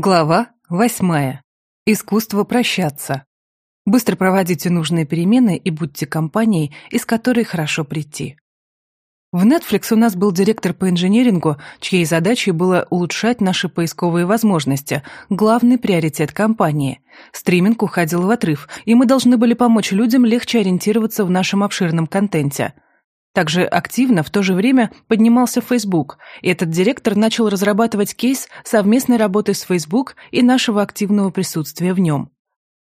Глава восьмая. Искусство прощаться. Быстро проводите нужные перемены и будьте компанией, из которой хорошо прийти. В Netflix у нас был директор по инженерингу, чьей задачей было улучшать наши поисковые возможности, главный приоритет компании. Стриминг уходил в отрыв, и мы должны были помочь людям легче ориентироваться в нашем обширном контенте – также активно в то же время поднимался Facebook, и этот директор начал разрабатывать кейс совместной работы с Facebook и нашего активного присутствия в нем.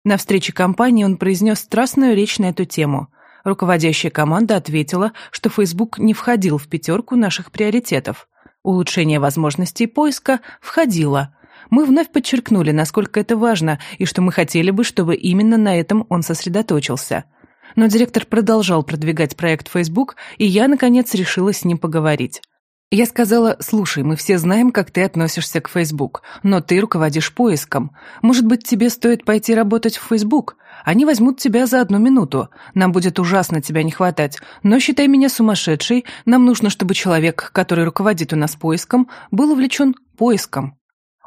На встрече компании он произнес страстную речь на эту тему. Руководящая команда ответила, что Facebook не входил в пятерку наших приоритетов. Улучшение возможностей поиска входило. Мы вновь подчеркнули, насколько это важно, и что мы хотели бы, чтобы именно на этом он сосредоточился – но директор продолжал продвигать проект Facebook, и я, наконец, решила с ним поговорить. Я сказала, слушай, мы все знаем, как ты относишься к Facebook, но ты руководишь поиском. Может быть, тебе стоит пойти работать в Facebook? Они возьмут тебя за одну минуту. Нам будет ужасно тебя не хватать, но считай меня сумасшедшей, нам нужно, чтобы человек, который руководит у нас поиском, был увлечен поиском.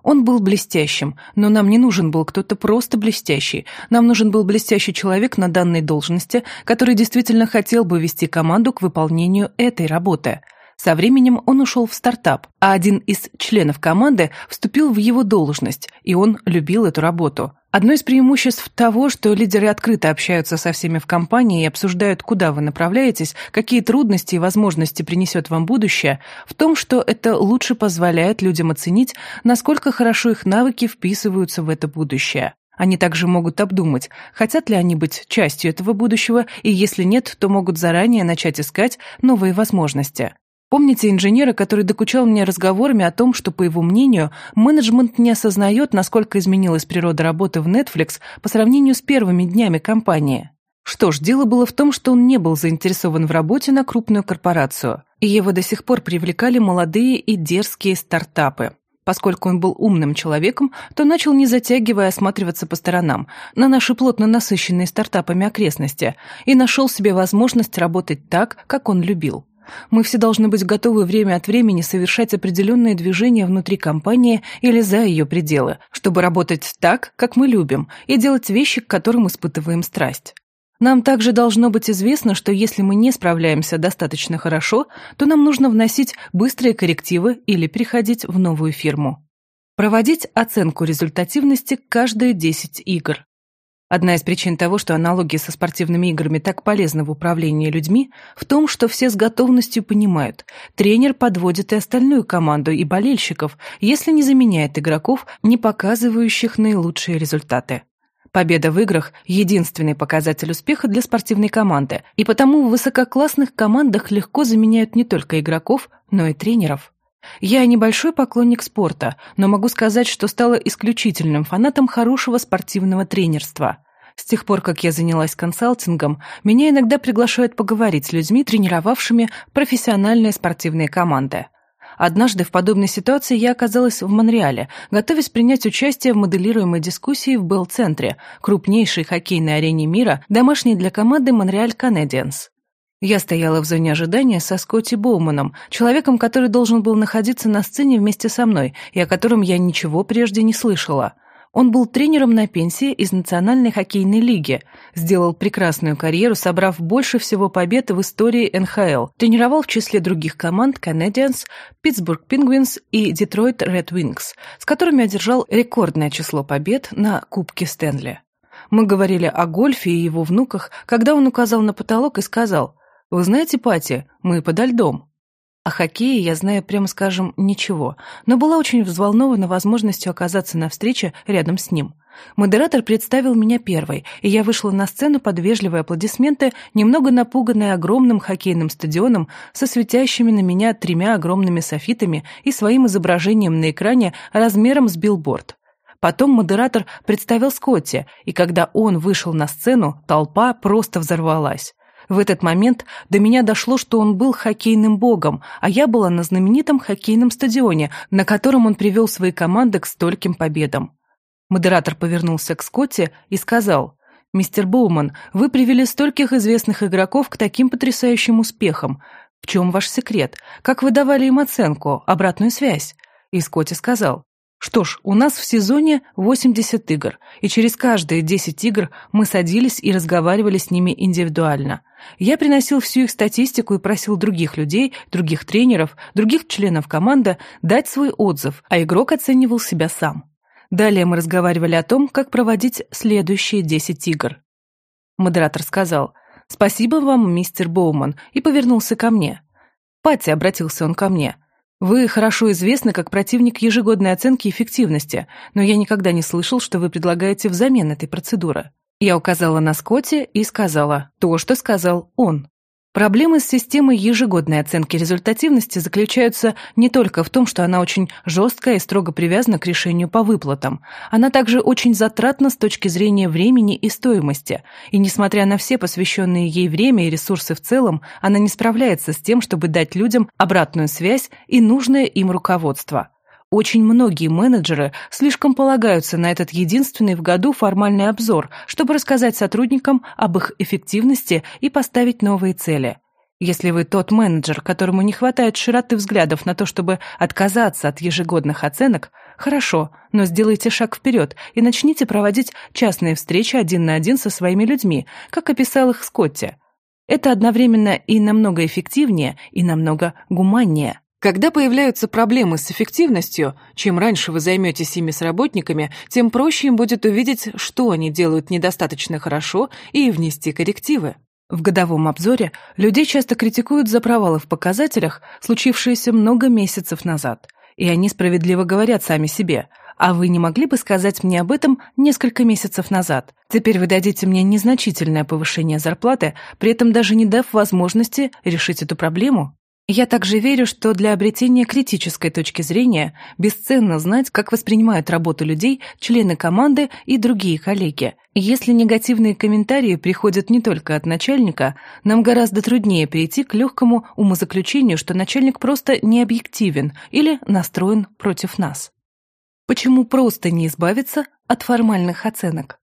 Он был блестящим, но нам не нужен был кто-то просто блестящий. Нам нужен был блестящий человек на данной должности, который действительно хотел бы вести команду к выполнению этой работы. Со временем он ушел в стартап, а один из членов команды вступил в его должность, и он любил эту работу. Одно из преимуществ того, что лидеры открыто общаются со всеми в компании и обсуждают, куда вы направляетесь, какие трудности и возможности принесет вам будущее, в том, что это лучше позволяет людям оценить, насколько хорошо их навыки вписываются в это будущее. Они также могут обдумать, хотят ли они быть частью этого будущего, и если нет, то могут заранее начать искать новые возможности. Помните инженера, который докучал мне разговорами о том, что, по его мнению, менеджмент не осознает, насколько изменилась природа работы в Netflix по сравнению с первыми днями компании? Что ж, дело было в том, что он не был заинтересован в работе на крупную корпорацию, и его до сих пор привлекали молодые и дерзкие стартапы. Поскольку он был умным человеком, то начал, не затягивая, осматриваться по сторонам, на наши плотно насыщенные стартапами окрестности, и нашел себе возможность работать так, как он любил. Мы все должны быть готовы время от времени совершать определенные движения внутри компании или за ее пределы, чтобы работать так, как мы любим, и делать вещи, к которым испытываем страсть. Нам также должно быть известно, что если мы не справляемся достаточно хорошо, то нам нужно вносить быстрые коррективы или переходить в новую фирму. Проводить оценку результативности каждые 10 игр. Одна из причин того, что аналогии со спортивными играми так полезны в управлении людьми, в том, что все с готовностью понимают, тренер подводит и остальную команду и болельщиков, если не заменяет игроков, не показывающих наилучшие результаты. Победа в играх – единственный показатель успеха для спортивной команды, и потому в высококлассных командах легко заменяют не только игроков, но и тренеров. Я небольшой поклонник спорта, но могу сказать, что стала исключительным фанатом хорошего спортивного тренерства. С тех пор, как я занялась консалтингом, меня иногда приглашают поговорить с людьми, тренировавшими профессиональные спортивные команды. Однажды в подобной ситуации я оказалась в Монреале, готовясь принять участие в моделируемой дискуссии в Белл-центре, крупнейшей хоккейной арене мира, домашней для команды Монреаль Canadiens. Я стояла в зоне ожидания со Скотти Боуманом, человеком, который должен был находиться на сцене вместе со мной и о котором я ничего прежде не слышала. Он был тренером на пенсии из Национальной хоккейной лиги, сделал прекрасную карьеру, собрав больше всего побед в истории НХЛ, тренировал в числе других команд Canadiens, Питтсбург Penguins и Детройт Red Wings, с которыми одержал рекордное число побед на Кубке Стэнли. Мы говорили о гольфе и его внуках, когда он указал на потолок и сказал вы знаете, Патти, мы подо льдом. О хоккее я знаю, прямо скажем, ничего, но была очень взволнована возможностью оказаться на встрече рядом с ним. Модератор представил меня первой, и я вышла на сцену под вежливые аплодисменты, немного напуганная огромным хоккейным стадионом со светящими на меня тремя огромными софитами и своим изображением на экране размером с билборд. Потом модератор представил Скотти, и когда он вышел на сцену, толпа просто взорвалась. В этот момент до меня дошло, что он был хоккейным богом, а я была на знаменитом хоккейном стадионе, на котором он привел свои команды к стольким победам. Модератор повернулся к Скотти и сказал, «Мистер Боуман, вы привели стольких известных игроков к таким потрясающим успехам. В чем ваш секрет? Как вы давали им оценку, обратную связь?» И Скотти сказал, Что ж, у нас в сезоне 80 игр, и через каждые 10 игр мы садились и разговаривали с ними индивидуально. Я приносил всю их статистику и просил других людей, других тренеров, других членов команды дать свой отзыв, а игрок оценивал себя сам. Далее мы разговаривали о том, как проводить следующие 10 игр. Модератор сказал «Спасибо вам, мистер Боуман», и повернулся ко мне. «Патти», — обратился он ко мне, — вы хорошо известны как противник ежегодной оценки эффективности, но я никогда не слышал, что вы предлагаете взамен этой процедуры. Я указала на Скотти и сказала то, что сказал он. Проблемы с системой ежегодной оценки результативности заключаются не только в том, что она очень жесткая и строго привязана к решению по выплатам. Она также очень затратна с точки зрения времени и стоимости. И несмотря на все посвященные ей время и ресурсы в целом, она не справляется с тем, чтобы дать людям обратную связь и нужное им руководство. Очень многие менеджеры слишком полагаются на этот единственный в году формальный обзор, чтобы рассказать сотрудникам об их эффективности и поставить новые цели. Если вы тот менеджер, которому не хватает широты взглядов на то, чтобы отказаться от ежегодных оценок, хорошо, но сделайте шаг вперед и начните проводить частные встречи один на один со своими людьми, как описал их Скотти. Это одновременно и намного эффективнее, и намного гуманнее. Когда появляются проблемы с эффективностью, чем раньше вы займетесь ими с работниками, тем проще им будет увидеть, что они делают недостаточно хорошо, и внести коррективы. В годовом обзоре людей часто критикуют за провалы в показателях, случившиеся много месяцев назад. И они справедливо говорят сами себе «А вы не могли бы сказать мне об этом несколько месяцев назад? Теперь вы дадите мне незначительное повышение зарплаты, при этом даже не дав возможности решить эту проблему?» Я также верю, что для обретения критической точки зрения бесценно знать, как воспринимают работу людей члены команды и другие коллеги. Если негативные комментарии приходят не только от начальника, нам гораздо труднее перейти к легкому умозаключению, что начальник просто не объективен или настроен против нас. Почему просто не избавиться от формальных оценок?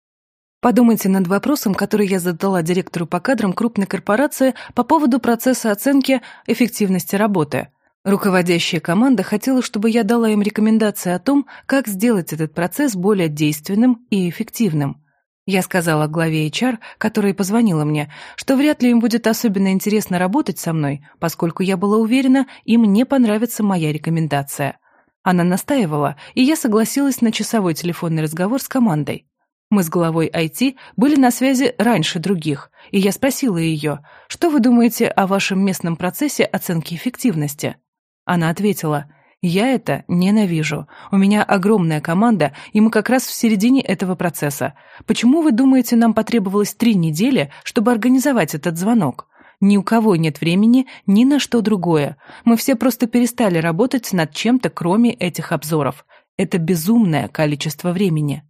Подумайте над вопросом, который я задала директору по кадрам крупной корпорации по поводу процесса оценки эффективности работы. Руководящая команда хотела, чтобы я дала им рекомендации о том, как сделать этот процесс более действенным и эффективным. Я сказала главе HR, которая позвонила мне, что вряд ли им будет особенно интересно работать со мной, поскольку я была уверена, им не понравится моя рекомендация. Она настаивала, и я согласилась на часовой телефонный разговор с командой. Мы с главой IT были на связи раньше других, и я спросила ее, что вы думаете о вашем местном процессе оценки эффективности? Она ответила, я это ненавижу. У меня огромная команда, и мы как раз в середине этого процесса. Почему вы думаете, нам потребовалось три недели, чтобы организовать этот звонок? Ни у кого нет времени ни на что другое. Мы все просто перестали работать над чем-то, кроме этих обзоров. Это безумное количество времени.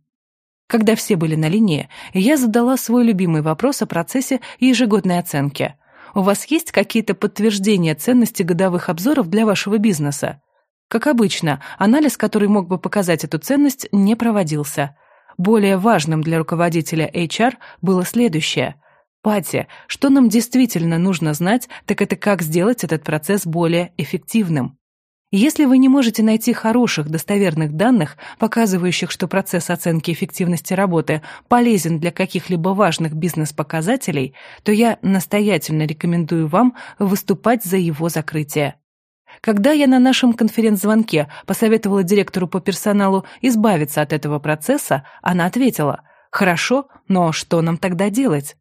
Когда все были на линии, я задала свой любимый вопрос о процессе ежегодной оценки. У вас есть какие-то подтверждения ценности годовых обзоров для вашего бизнеса? Как обычно, анализ, который мог бы показать эту ценность, не проводился. Более важным для руководителя HR было следующее. Пати, что нам действительно нужно знать, так это как сделать этот процесс более эффективным. Если вы не можете найти хороших достоверных данных, показывающих, что процесс оценки эффективности работы полезен для каких-либо важных бизнес-показателей, то я настоятельно рекомендую вам выступать за его закрытие. Когда я на нашем конференц-звонке посоветовала директору по персоналу избавиться от этого процесса, она ответила «Хорошо, но что нам тогда делать?»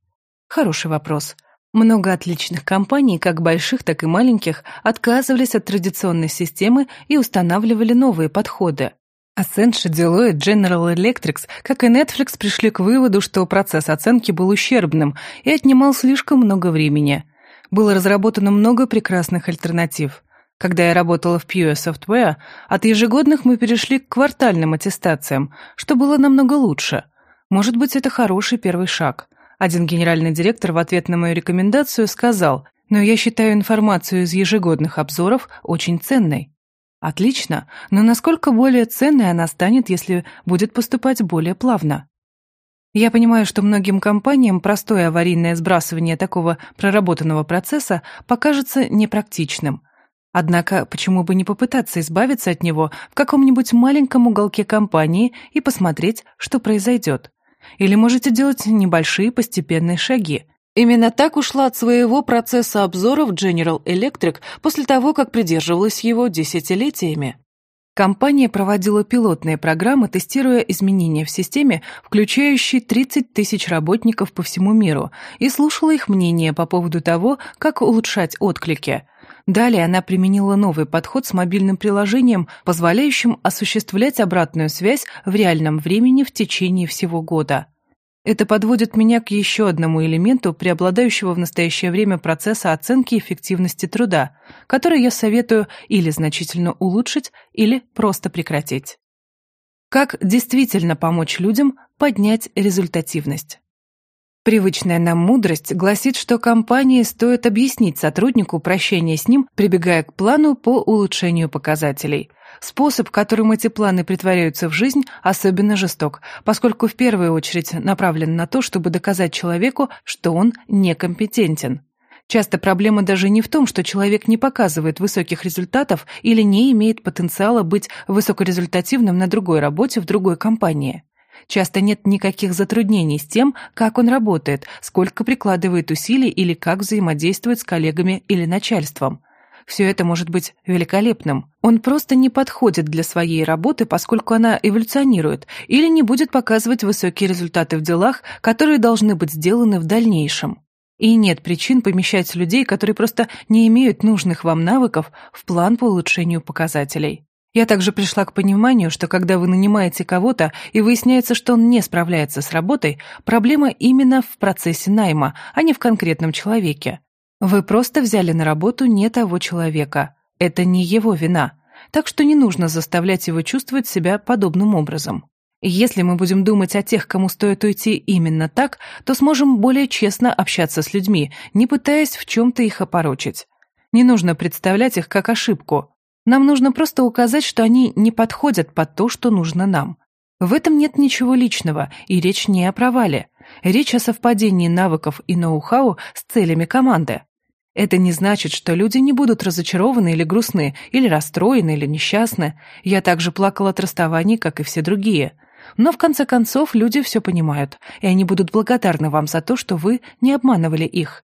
Хороший вопрос. Много отличных компаний, как больших, так и маленьких, отказывались от традиционной системы и устанавливали новые подходы. Accenture, Deloitte, General Electric, как и Netflix, пришли к выводу, что процесс оценки был ущербным и отнимал слишком много времени. Было разработано много прекрасных альтернатив. Когда я работала в Pure Software, от ежегодных мы перешли к квартальным аттестациям, что было намного лучше. Может быть, это хороший первый шаг – один генеральный директор в ответ на мою рекомендацию сказал, но я считаю информацию из ежегодных обзоров очень ценной. Отлично, но насколько более ценной она станет, если будет поступать более плавно? Я понимаю, что многим компаниям простое аварийное сбрасывание такого проработанного процесса покажется непрактичным. Однако, почему бы не попытаться избавиться от него в каком-нибудь маленьком уголке компании и посмотреть, что произойдет? Или можете делать небольшие постепенные шаги. Именно так ушла от своего процесса обзоров General Electric после того, как придерживалась его десятилетиями. Компания проводила пилотные программы, тестируя изменения в системе, включающие 30 тысяч работников по всему миру, и слушала их мнение по поводу того, как улучшать отклики. Далее она применила новый подход с мобильным приложением, позволяющим осуществлять обратную связь в реальном времени в течение всего года. Это подводит меня к еще одному элементу преобладающего в настоящее время процесса оценки эффективности труда, который я советую или значительно улучшить, или просто прекратить. Как действительно помочь людям поднять результативность? Привычная нам мудрость гласит, что компании стоит объяснить сотруднику прощение с ним, прибегая к плану по улучшению показателей. Способ, которым эти планы притворяются в жизнь, особенно жесток, поскольку в первую очередь направлен на то, чтобы доказать человеку, что он некомпетентен. Часто проблема даже не в том, что человек не показывает высоких результатов или не имеет потенциала быть высокорезультативным на другой работе в другой компании. Часто нет никаких затруднений с тем, как он работает, сколько прикладывает усилий или как взаимодействует с коллегами или начальством. Все это может быть великолепным. Он просто не подходит для своей работы, поскольку она эволюционирует, или не будет показывать высокие результаты в делах, которые должны быть сделаны в дальнейшем. И нет причин помещать людей, которые просто не имеют нужных вам навыков, в план по улучшению показателей. Я также пришла к пониманию, что когда вы нанимаете кого-то и выясняется, что он не справляется с работой, проблема именно в процессе найма, а не в конкретном человеке. Вы просто взяли на работу не того человека. Это не его вина. Так что не нужно заставлять его чувствовать себя подобным образом. Если мы будем думать о тех, кому стоит уйти именно так, то сможем более честно общаться с людьми, не пытаясь в чем-то их опорочить. Не нужно представлять их как ошибку. Нам нужно просто указать, что они не подходят под то, что нужно нам. В этом нет ничего личного, и речь не о провале. Речь о совпадении навыков и ноу-хау с целями команды. Это не значит, что люди не будут разочарованы или грустны, или расстроены, или несчастны. Я также плакала от расставаний, как и все другие. Но в конце концов люди все понимают, и они будут благодарны вам за то, что вы не обманывали их.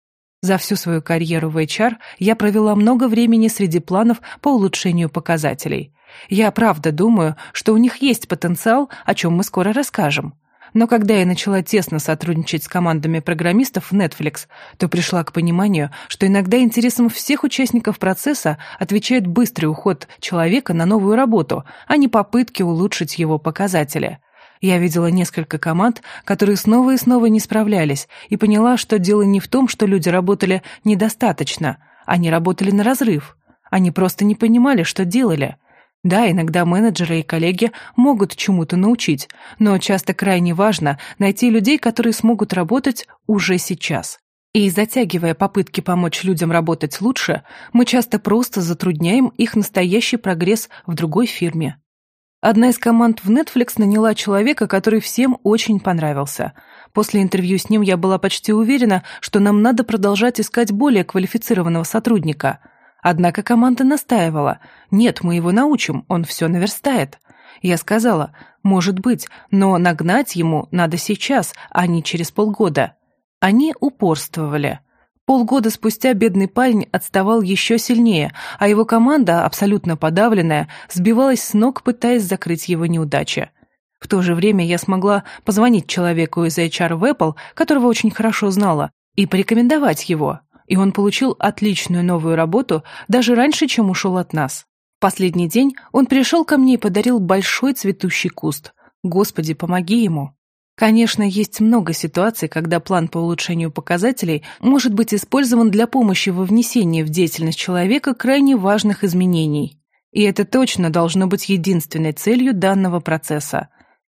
За всю свою карьеру в HR я провела много времени среди планов по улучшению показателей. Я правда думаю, что у них есть потенциал, о чем мы скоро расскажем. Но когда я начала тесно сотрудничать с командами программистов в Netflix, то пришла к пониманию, что иногда интересам всех участников процесса отвечает быстрый уход человека на новую работу, а не попытки улучшить его показатели. Я видела несколько команд, которые снова и снова не справлялись, и поняла, что дело не в том, что люди работали недостаточно, они работали на разрыв. Они просто не понимали, что делали. Да, иногда менеджеры и коллеги могут чему-то научить, но часто крайне важно найти людей, которые смогут работать уже сейчас. И затягивая попытки помочь людям работать лучше, мы часто просто затрудняем их настоящий прогресс в другой фирме. Одна из команд в Netflix наняла человека, который всем очень понравился. После интервью с ним я была почти уверена, что нам надо продолжать искать более квалифицированного сотрудника – Однако команда настаивала. «Нет, мы его научим, он все наверстает». Я сказала, «Может быть, но нагнать ему надо сейчас, а не через полгода». Они упорствовали. Полгода спустя бедный парень отставал еще сильнее, а его команда, абсолютно подавленная, сбивалась с ног, пытаясь закрыть его неудачи. В то же время я смогла позвонить человеку из HR в Apple, которого очень хорошо знала, и порекомендовать его и он получил отличную новую работу даже раньше, чем ушел от нас. В последний день он пришел ко мне и подарил большой цветущий куст. Господи, помоги ему. Конечно, есть много ситуаций, когда план по улучшению показателей может быть использован для помощи во внесении в деятельность человека крайне важных изменений. И это точно должно быть единственной целью данного процесса.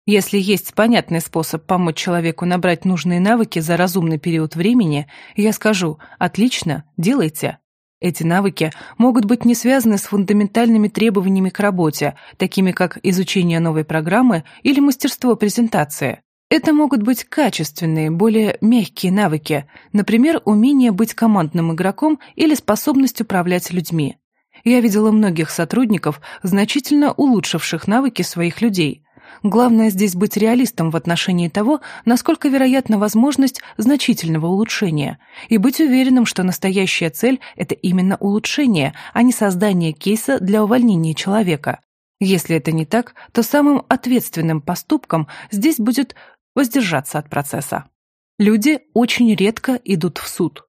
Если есть понятный способ помочь человеку набрать нужные навыки за разумный период времени, я скажу «отлично, делайте». Эти навыки могут быть не связаны с фундаментальными требованиями к работе, такими как изучение новой программы или мастерство презентации. Это могут быть качественные, более мягкие навыки, например, умение быть командным игроком или способность управлять людьми. Я видела многих сотрудников, значительно улучшивших навыки своих людей. Главное здесь быть реалистом в отношении того, насколько вероятна возможность значительного улучшения, и быть уверенным, что настоящая цель – это именно улучшение, а не создание кейса для увольнения человека. Если это не так, то самым ответственным поступком здесь будет воздержаться от процесса. Люди очень редко идут в суд.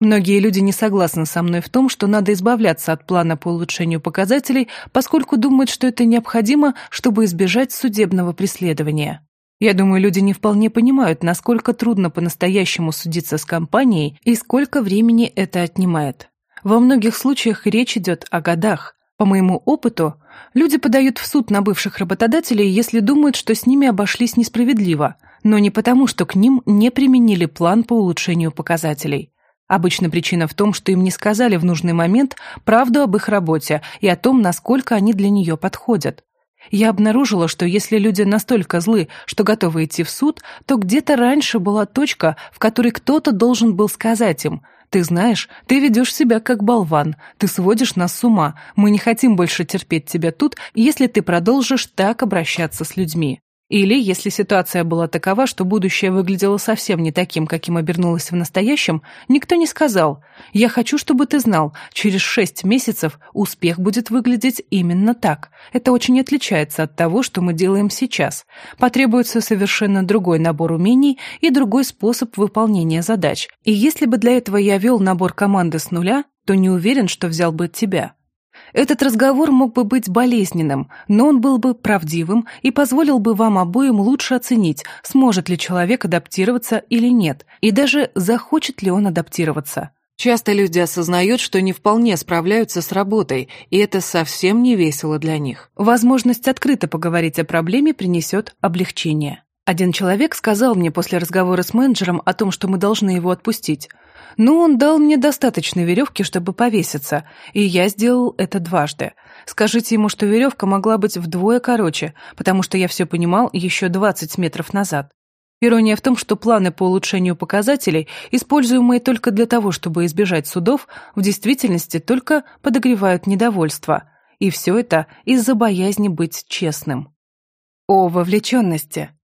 Многие люди не согласны со мной в том, что надо избавляться от плана по улучшению показателей, поскольку думают, что это необходимо, чтобы избежать судебного преследования. Я думаю, люди не вполне понимают, насколько трудно по-настоящему судиться с компанией и сколько времени это отнимает. Во многих случаях речь идет о годах. По моему опыту, люди подают в суд на бывших работодателей, если думают, что с ними обошлись несправедливо, но не потому, что к ним не применили план по улучшению показателей. Обычно причина в том, что им не сказали в нужный момент правду об их работе и о том, насколько они для нее подходят. Я обнаружила, что если люди настолько злы, что готовы идти в суд, то где-то раньше была точка, в которой кто-то должен был сказать им «Ты знаешь, ты ведешь себя как болван, ты сводишь нас с ума, мы не хотим больше терпеть тебя тут, если ты продолжишь так обращаться с людьми». Или, если ситуация была такова, что будущее выглядело совсем не таким, каким обернулось в настоящем, никто не сказал «Я хочу, чтобы ты знал, через шесть месяцев успех будет выглядеть именно так. Это очень отличается от того, что мы делаем сейчас. Потребуется совершенно другой набор умений и другой способ выполнения задач. И если бы для этого я вел набор команды с нуля, то не уверен, что взял бы тебя». Этот разговор мог бы быть болезненным, но он был бы правдивым и позволил бы вам обоим лучше оценить, сможет ли человек адаптироваться или нет, и даже захочет ли он адаптироваться. Часто люди осознают, что не вполне справляются с работой, и это совсем не весело для них. Возможность открыто поговорить о проблеме принесет облегчение. Один человек сказал мне после разговора с менеджером о том, что мы должны его отпустить – но он дал мне достаточно веревки, чтобы повеситься, и я сделал это дважды. Скажите ему, что веревка могла быть вдвое короче, потому что я все понимал еще 20 метров назад. Ирония в том, что планы по улучшению показателей, используемые только для того, чтобы избежать судов, в действительности только подогревают недовольство. И все это из-за боязни быть честным. О вовлеченности.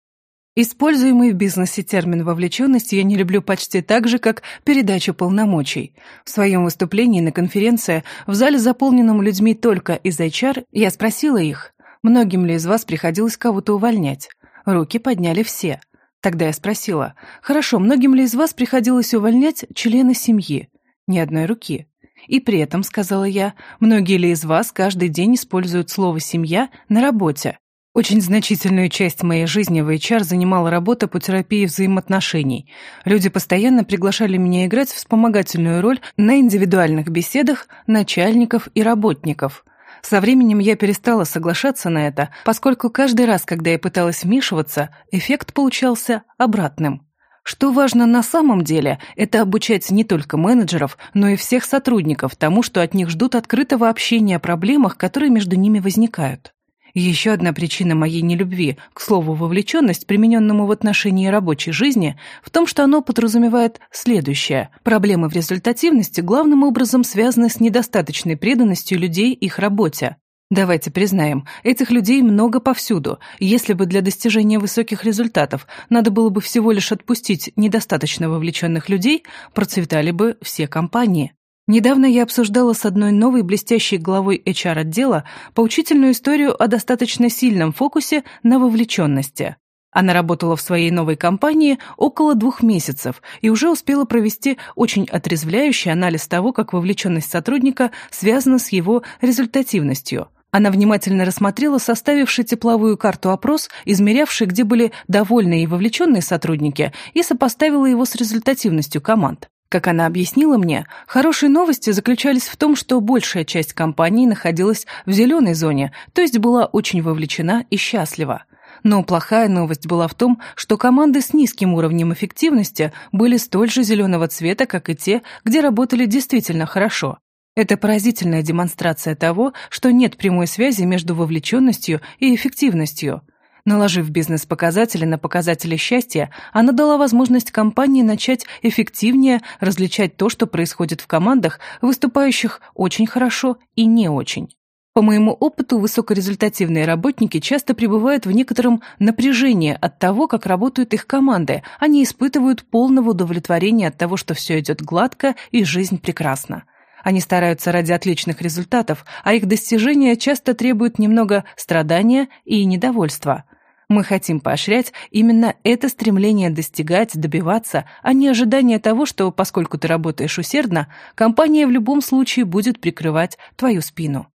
Используемый в бизнесе термин «вовлеченность» я не люблю почти так же, как передачу полномочий. В своем выступлении на конференции в зале, заполненном людьми только из HR, я спросила их, многим ли из вас приходилось кого-то увольнять. Руки подняли все. Тогда я спросила, хорошо, многим ли из вас приходилось увольнять члена семьи? Ни одной руки. И при этом, сказала я, многие ли из вас каждый день используют слово «семья» на работе? Очень значительную часть моей жизни в HR занимала работа по терапии взаимоотношений. Люди постоянно приглашали меня играть вспомогательную роль на индивидуальных беседах начальников и работников. Со временем я перестала соглашаться на это, поскольку каждый раз, когда я пыталась вмешиваться, эффект получался обратным. Что важно на самом деле, это обучать не только менеджеров, но и всех сотрудников тому, что от них ждут открытого общения о проблемах, которые между ними возникают. Еще одна причина моей нелюбви, к слову, вовлеченность, примененному в отношении рабочей жизни, в том, что оно подразумевает следующее. Проблемы в результативности главным образом связаны с недостаточной преданностью людей их работе. Давайте признаем, этих людей много повсюду. Если бы для достижения высоких результатов надо было бы всего лишь отпустить недостаточно вовлеченных людей, процветали бы все компании. Недавно я обсуждала с одной новой блестящей главой HR-отдела поучительную историю о достаточно сильном фокусе на вовлеченности. Она работала в своей новой компании около двух месяцев и уже успела провести очень отрезвляющий анализ того, как вовлеченность сотрудника связана с его результативностью. Она внимательно рассмотрела составивший тепловую карту опрос, измерявший, где были довольные и вовлеченные сотрудники, и сопоставила его с результативностью команд. Как она объяснила мне, хорошие новости заключались в том, что большая часть компании находилась в зеленой зоне, то есть была очень вовлечена и счастлива. Но плохая новость была в том, что команды с низким уровнем эффективности были столь же зеленого цвета, как и те, где работали действительно хорошо. Это поразительная демонстрация того, что нет прямой связи между вовлеченностью и эффективностью. Наложив бизнес-показатели на показатели счастья, она дала возможность компании начать эффективнее различать то, что происходит в командах, выступающих очень хорошо и не очень. По моему опыту, высокорезультативные работники часто пребывают в некотором напряжении от того, как работают их команды, они испытывают полного удовлетворения от того, что все идет гладко и жизнь прекрасна. Они стараются ради отличных результатов, а их достижения часто требуют немного страдания и недовольства. Мы хотим поощрять именно это стремление достигать, добиваться, а не ожидание того, что, поскольку ты работаешь усердно, компания в любом случае будет прикрывать твою спину.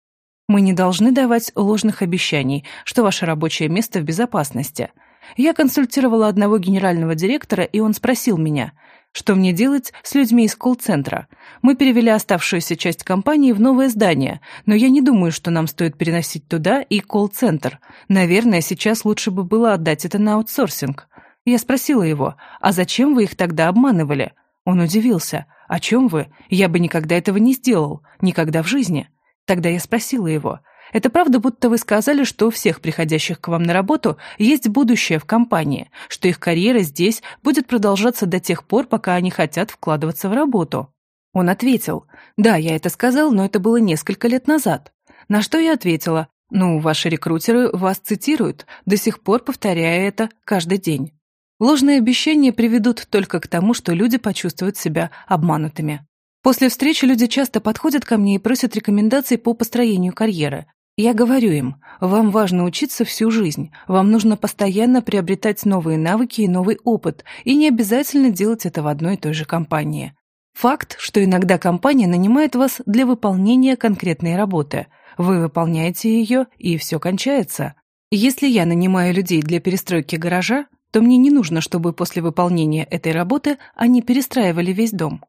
Мы не должны давать ложных обещаний, что ваше рабочее место в безопасности. Я консультировала одного генерального директора, и он спросил меня – что мне делать с людьми из колл-центра? Мы перевели оставшуюся часть компании в новое здание, но я не думаю, что нам стоит переносить туда и колл-центр. Наверное, сейчас лучше бы было отдать это на аутсорсинг. Я спросила его, а зачем вы их тогда обманывали? Он удивился. О чем вы? Я бы никогда этого не сделал. Никогда в жизни. Тогда я спросила его, это правда, будто вы сказали, что у всех приходящих к вам на работу есть будущее в компании, что их карьера здесь будет продолжаться до тех пор, пока они хотят вкладываться в работу. Он ответил, да, я это сказал, но это было несколько лет назад. На что я ответила, ну, ваши рекрутеры вас цитируют, до сих пор повторяя это каждый день. Ложные обещания приведут только к тому, что люди почувствуют себя обманутыми. После встречи люди часто подходят ко мне и просят рекомендаций по построению карьеры. Я говорю им, вам важно учиться всю жизнь, вам нужно постоянно приобретать новые навыки и новый опыт, и не обязательно делать это в одной и той же компании. Факт, что иногда компания нанимает вас для выполнения конкретной работы. Вы выполняете ее, и все кончается. Если я нанимаю людей для перестройки гаража, то мне не нужно, чтобы после выполнения этой работы они перестраивали весь дом.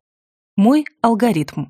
Мой алгоритм.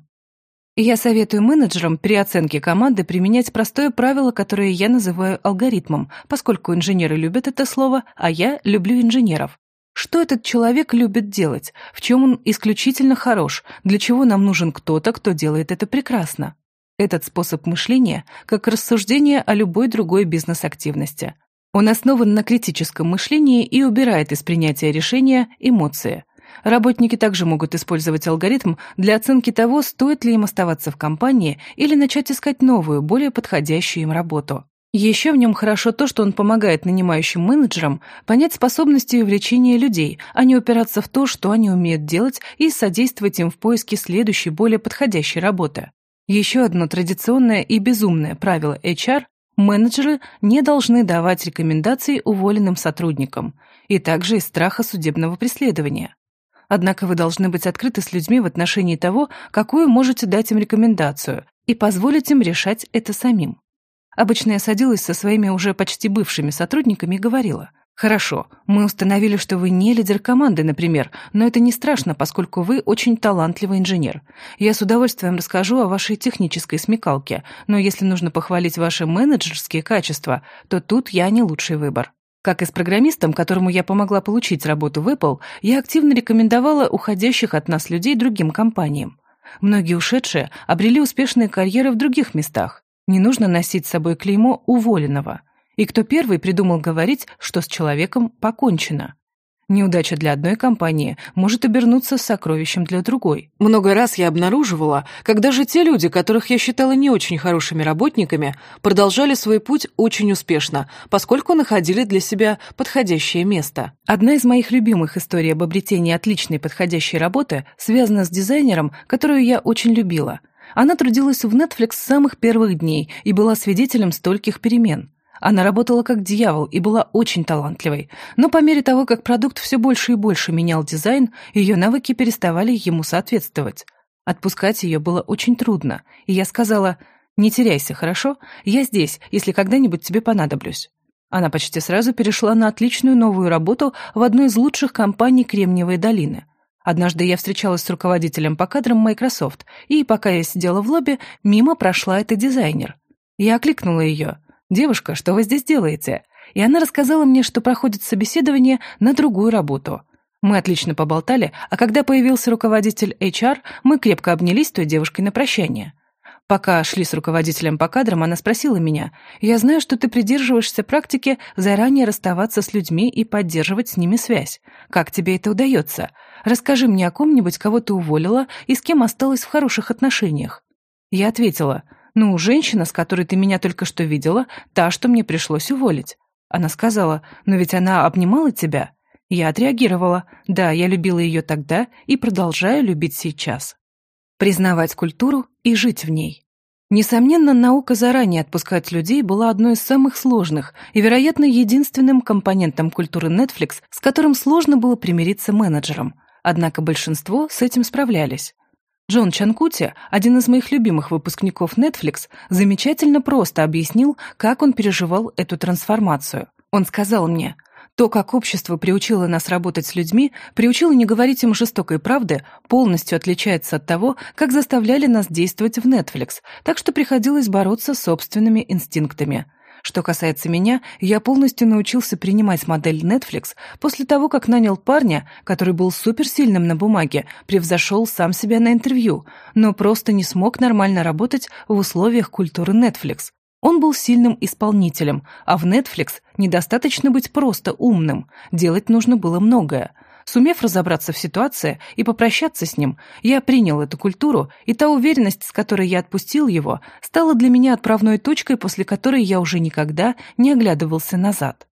Я советую менеджерам при оценке команды применять простое правило, которое я называю алгоритмом, поскольку инженеры любят это слово, а я люблю инженеров. Что этот человек любит делать? В чем он исключительно хорош? Для чего нам нужен кто-то, кто делает это прекрасно? Этот способ мышления как рассуждение о любой другой бизнес-активности. Он основан на критическом мышлении и убирает из принятия решения эмоции. Работники также могут использовать алгоритм для оценки того, стоит ли им оставаться в компании или начать искать новую, более подходящую им работу. Еще в нем хорошо то, что он помогает нанимающим менеджерам понять способности и увлечения людей, а не упираться в то, что они умеют делать, и содействовать им в поиске следующей, более подходящей работы. Еще одно традиционное и безумное правило HR – менеджеры не должны давать рекомендации уволенным сотрудникам, и также из страха судебного преследования. Однако вы должны быть открыты с людьми в отношении того, какую можете дать им рекомендацию, и позволить им решать это самим. Обычно я садилась со своими уже почти бывшими сотрудниками и говорила, «Хорошо, мы установили, что вы не лидер команды, например, но это не страшно, поскольку вы очень талантливый инженер. Я с удовольствием расскажу о вашей технической смекалке, но если нужно похвалить ваши менеджерские качества, то тут я не лучший выбор. Как и с программистом, которому я помогла получить работу в Apple, я активно рекомендовала уходящих от нас людей другим компаниям. Многие ушедшие обрели успешные карьеры в других местах. Не нужно носить с собой клеймо уволенного. И кто первый придумал говорить, что с человеком покончено? Неудача для одной компании может обернуться сокровищем для другой. Много раз я обнаруживала, когда же те люди, которых я считала не очень хорошими работниками, продолжали свой путь очень успешно, поскольку находили для себя подходящее место. Одна из моих любимых историй об обретении отличной подходящей работы связана с дизайнером, которую я очень любила. Она трудилась в Netflix с самых первых дней и была свидетелем стольких перемен. Она работала как дьявол и была очень талантливой, но по мере того, как продукт все больше и больше менял дизайн, ее навыки переставали ему соответствовать. Отпускать ее было очень трудно, и я сказала «Не теряйся, хорошо? Я здесь, если когда-нибудь тебе понадоблюсь». Она почти сразу перешла на отличную новую работу в одной из лучших компаний Кремниевой долины. Однажды я встречалась с руководителем по кадрам Microsoft, и пока я сидела в лобби, мимо прошла эта дизайнер. Я окликнула ее – «Девушка, что вы здесь делаете?» И она рассказала мне, что проходит собеседование на другую работу. Мы отлично поболтали, а когда появился руководитель HR, мы крепко обнялись с той девушкой на прощание. Пока шли с руководителем по кадрам, она спросила меня, «Я знаю, что ты придерживаешься практики заранее расставаться с людьми и поддерживать с ними связь. Как тебе это удается? Расскажи мне о ком-нибудь, кого ты уволила и с кем осталась в хороших отношениях». Я ответила, «Ну, женщина, с которой ты меня только что видела, та, что мне пришлось уволить». Она сказала, «Но ведь она обнимала тебя». Я отреагировала, «Да, я любила ее тогда и продолжаю любить сейчас» признавать культуру и жить в ней. Несомненно, наука заранее отпускать людей была одной из самых сложных и, вероятно, единственным компонентом культуры Netflix, с которым сложно было примириться менеджерам. Однако большинство с этим справлялись. Джон Чанкути, один из моих любимых выпускников Netflix, замечательно просто объяснил, как он переживал эту трансформацию. Он сказал мне – то, как общество приучило нас работать с людьми, приучило не говорить им жестокой правды, полностью отличается от того, как заставляли нас действовать в Netflix, так что приходилось бороться с собственными инстинктами. Что касается меня, я полностью научился принимать модель Netflix после того, как нанял парня, который был суперсильным на бумаге, превзошел сам себя на интервью, но просто не смог нормально работать в условиях культуры Netflix. Он был сильным исполнителем, а в Netflix недостаточно быть просто умным, делать нужно было многое. Сумев разобраться в ситуации и попрощаться с ним, я принял эту культуру, и та уверенность, с которой я отпустил его, стала для меня отправной точкой, после которой я уже никогда не оглядывался назад.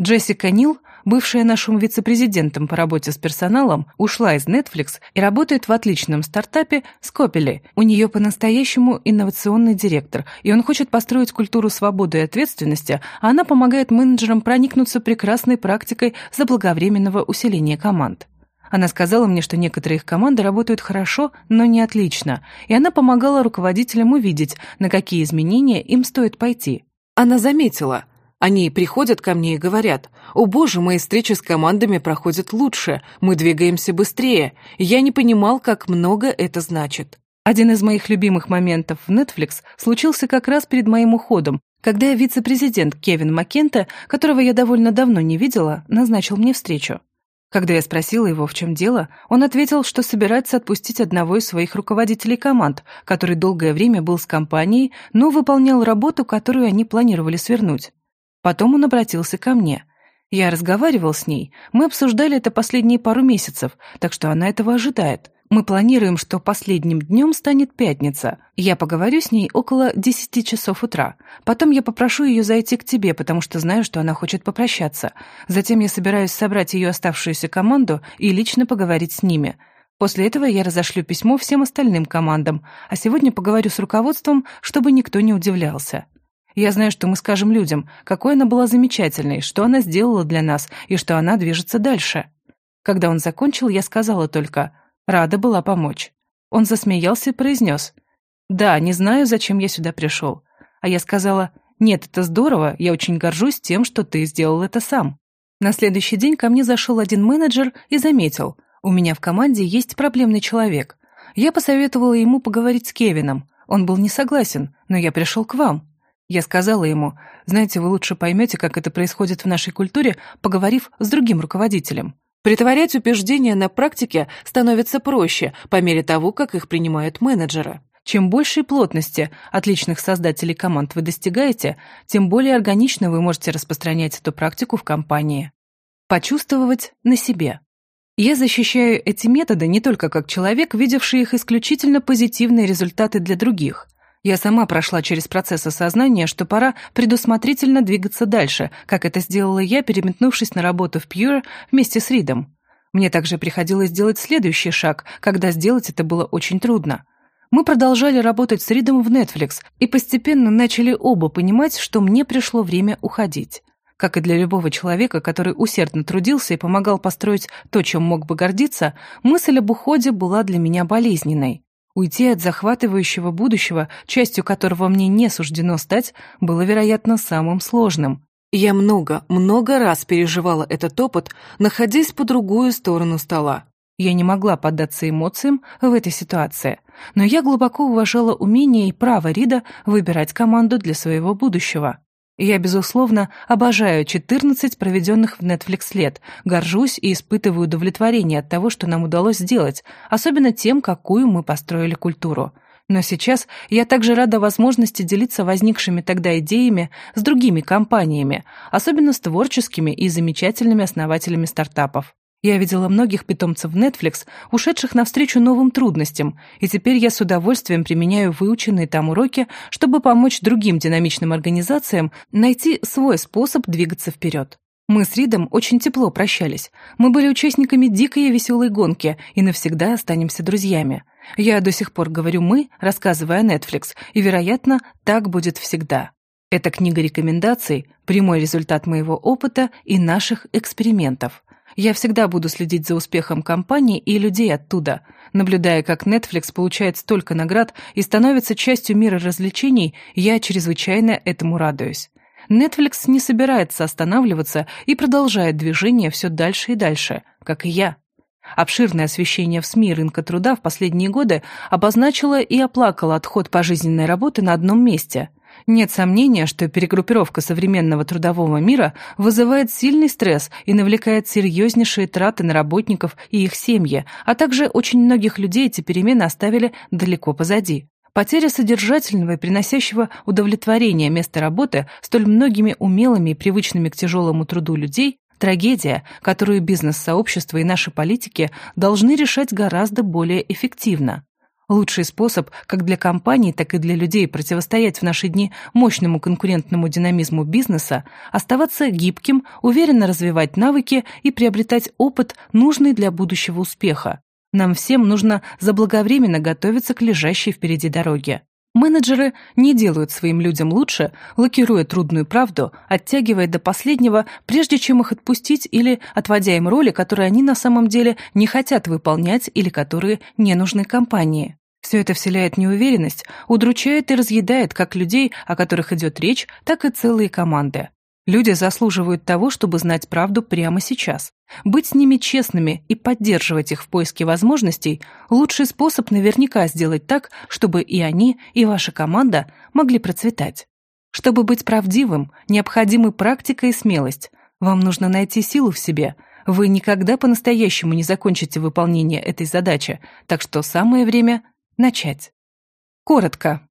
Джессика Нил бывшая нашим вице-президентом по работе с персоналом, ушла из Netflix и работает в отличном стартапе Скопели. У нее по-настоящему инновационный директор, и он хочет построить культуру свободы и ответственности, а она помогает менеджерам проникнуться прекрасной практикой заблаговременного усиления команд. Она сказала мне, что некоторые их команды работают хорошо, но не отлично, и она помогала руководителям увидеть, на какие изменения им стоит пойти. Она заметила, они приходят ко мне и говорят, «О боже, мои встречи с командами проходят лучше, мы двигаемся быстрее». Я не понимал, как много это значит. Один из моих любимых моментов в Netflix случился как раз перед моим уходом, когда вице-президент Кевин Маккента, которого я довольно давно не видела, назначил мне встречу. Когда я спросила его, в чем дело, он ответил, что собирается отпустить одного из своих руководителей команд, который долгое время был с компанией, но выполнял работу, которую они планировали свернуть. Потом он обратился ко мне. Я разговаривал с ней, мы обсуждали это последние пару месяцев, так что она этого ожидает. Мы планируем, что последним днем станет пятница. Я поговорю с ней около десяти часов утра. Потом я попрошу ее зайти к тебе, потому что знаю, что она хочет попрощаться. Затем я собираюсь собрать ее оставшуюся команду и лично поговорить с ними. После этого я разошлю письмо всем остальным командам, а сегодня поговорю с руководством, чтобы никто не удивлялся. Я знаю, что мы скажем людям, какой она была замечательной, что она сделала для нас и что она движется дальше. Когда он закончил, я сказала только «рада была помочь». Он засмеялся и произнес «Да, не знаю, зачем я сюда пришел». А я сказала «Нет, это здорово, я очень горжусь тем, что ты сделал это сам». На следующий день ко мне зашел один менеджер и заметил «У меня в команде есть проблемный человек». Я посоветовала ему поговорить с Кевином. Он был не согласен, но я пришел к вам. Я сказала ему, знаете, вы лучше поймете, как это происходит в нашей культуре, поговорив с другим руководителем. Притворять убеждения на практике становится проще по мере того, как их принимают менеджеры. Чем большей плотности отличных создателей команд вы достигаете, тем более органично вы можете распространять эту практику в компании. Почувствовать на себе. Я защищаю эти методы не только как человек, видевший их исключительно позитивные результаты для других – я сама прошла через процесс осознания, что пора предусмотрительно двигаться дальше, как это сделала я, переметнувшись на работу в Pure вместе с Ридом. Мне также приходилось делать следующий шаг, когда сделать это было очень трудно. Мы продолжали работать с Ридом в Netflix и постепенно начали оба понимать, что мне пришло время уходить. Как и для любого человека, который усердно трудился и помогал построить то, чем мог бы гордиться, мысль об уходе была для меня болезненной. Уйти от захватывающего будущего, частью которого мне не суждено стать, было, вероятно, самым сложным. Я много, много раз переживала этот опыт, находясь по другую сторону стола. Я не могла поддаться эмоциям в этой ситуации, но я глубоко уважала умение и право Рида выбирать команду для своего будущего. Я, безусловно, обожаю 14 проведенных в Netflix лет, горжусь и испытываю удовлетворение от того, что нам удалось сделать, особенно тем, какую мы построили культуру. Но сейчас я также рада возможности делиться возникшими тогда идеями с другими компаниями, особенно с творческими и замечательными основателями стартапов. Я видела многих питомцев Netflix, ушедших навстречу новым трудностям, и теперь я с удовольствием применяю выученные там уроки, чтобы помочь другим динамичным организациям найти свой способ двигаться вперед. Мы с Ридом очень тепло прощались. Мы были участниками дикой и веселой гонки и навсегда останемся друзьями. Я до сих пор говорю «мы», рассказывая о Netflix, и, вероятно, так будет всегда. Эта книга рекомендаций – прямой результат моего опыта и наших экспериментов. Я всегда буду следить за успехом компании и людей оттуда. Наблюдая, как Netflix получает столько наград и становится частью мира развлечений, я чрезвычайно этому радуюсь. Netflix не собирается останавливаться и продолжает движение все дальше и дальше, как и я. Обширное освещение в СМИ рынка труда в последние годы обозначило и оплакало отход пожизненной работы на одном месте. Нет сомнения, что перегруппировка современного трудового мира вызывает сильный стресс и навлекает серьезнейшие траты на работников и их семьи, а также очень многих людей эти перемены оставили далеко позади. Потеря содержательного и приносящего удовлетворения места работы столь многими умелыми и привычными к тяжелому труду людей – трагедия, которую бизнес-сообщество и наши политики должны решать гораздо более эффективно. Лучший способ как для компаний, так и для людей противостоять в наши дни мощному конкурентному динамизму бизнеса – оставаться гибким, уверенно развивать навыки и приобретать опыт, нужный для будущего успеха. Нам всем нужно заблаговременно готовиться к лежащей впереди дороге. Менеджеры не делают своим людям лучше, лакируя трудную правду, оттягивая до последнего, прежде чем их отпустить или отводя им роли, которые они на самом деле не хотят выполнять или которые не нужны компании. Все это вселяет неуверенность, удручает и разъедает как людей, о которых идет речь, так и целые команды. Люди заслуживают того, чтобы знать правду прямо сейчас. Быть с ними честными и поддерживать их в поиске возможностей – лучший способ наверняка сделать так, чтобы и они, и ваша команда могли процветать. Чтобы быть правдивым, необходимы практика и смелость. Вам нужно найти силу в себе. Вы никогда по-настоящему не закончите выполнение этой задачи, так что самое время начать. Коротко.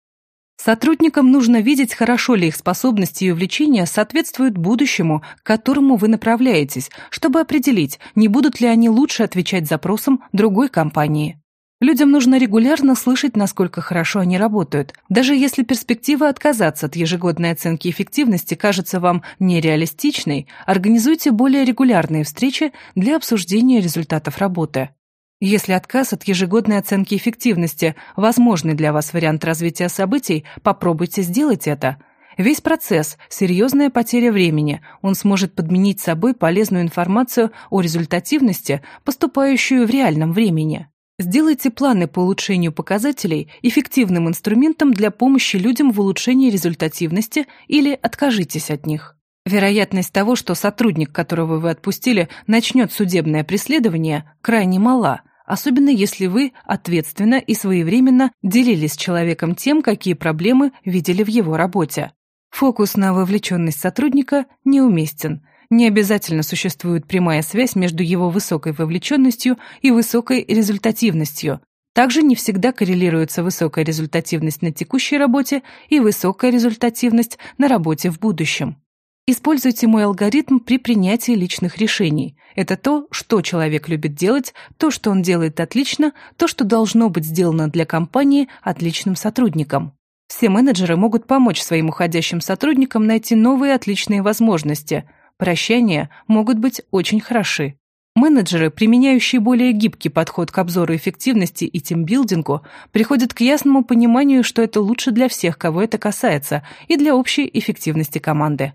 Сотрудникам нужно видеть, хорошо ли их способности и увлечения соответствуют будущему, к которому вы направляетесь, чтобы определить, не будут ли они лучше отвечать запросам другой компании. Людям нужно регулярно слышать, насколько хорошо они работают. Даже если перспектива отказаться от ежегодной оценки эффективности кажется вам нереалистичной, организуйте более регулярные встречи для обсуждения результатов работы. Если отказ от ежегодной оценки эффективности – возможный для вас вариант развития событий, попробуйте сделать это. Весь процесс – серьезная потеря времени, он сможет подменить собой полезную информацию о результативности, поступающую в реальном времени. Сделайте планы по улучшению показателей эффективным инструментом для помощи людям в улучшении результативности или откажитесь от них. Вероятность того, что сотрудник, которого вы отпустили, начнет судебное преследование, крайне мала – особенно если вы ответственно и своевременно делились с человеком тем, какие проблемы видели в его работе. Фокус на вовлеченность сотрудника неуместен. Не обязательно существует прямая связь между его высокой вовлеченностью и высокой результативностью. Также не всегда коррелируется высокая результативность на текущей работе и высокая результативность на работе в будущем. Используйте мой алгоритм при принятии личных решений. Это то, что человек любит делать, то, что он делает отлично, то, что должно быть сделано для компании отличным сотрудником. Все менеджеры могут помочь своим уходящим сотрудникам найти новые отличные возможности. Прощания могут быть очень хороши. Менеджеры, применяющие более гибкий подход к обзору эффективности и тимбилдингу, приходят к ясному пониманию, что это лучше для всех, кого это касается, и для общей эффективности команды.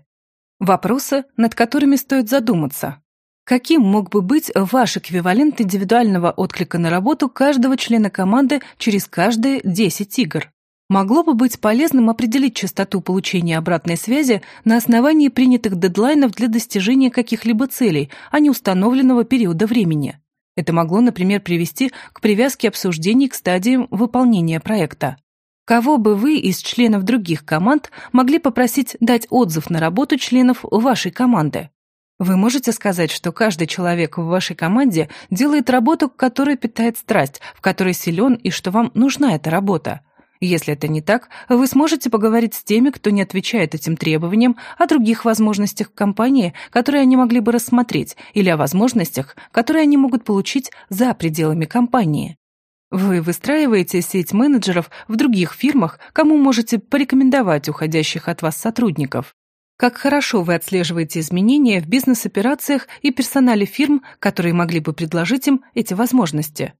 Вопросы, над которыми стоит задуматься. Каким мог бы быть ваш эквивалент индивидуального отклика на работу каждого члена команды через каждые 10 игр? Могло бы быть полезным определить частоту получения обратной связи на основании принятых дедлайнов для достижения каких-либо целей, а не установленного периода времени. Это могло, например, привести к привязке обсуждений к стадиям выполнения проекта. Кого бы вы из членов других команд могли попросить дать отзыв на работу членов вашей команды? Вы можете сказать, что каждый человек в вашей команде делает работу, которой питает страсть, в которой силен и что вам нужна эта работа. Если это не так, вы сможете поговорить с теми, кто не отвечает этим требованиям, о других возможностях компании, которые они могли бы рассмотреть, или о возможностях, которые они могут получить за пределами компании. Вы выстраиваете сеть менеджеров в других фирмах, кому можете порекомендовать уходящих от вас сотрудников. Как хорошо вы отслеживаете изменения в бизнес-операциях и персонале фирм, которые могли бы предложить им эти возможности.